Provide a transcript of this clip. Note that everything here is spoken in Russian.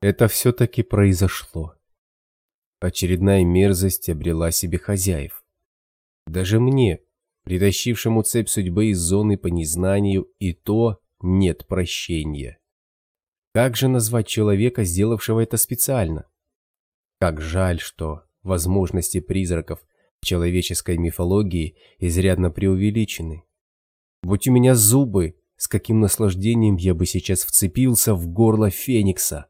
Это все-таки произошло. Очередная мерзость обрела себе хозяев. Даже мне, притащившему цепь судьбы из зоны по незнанию, и то нет прощения. Как же назвать человека, сделавшего это специально? Как жаль, что возможности призраков в человеческой мифологии изрядно преувеличены. Будь у меня зубы, с каким наслаждением я бы сейчас вцепился в горло Феникса.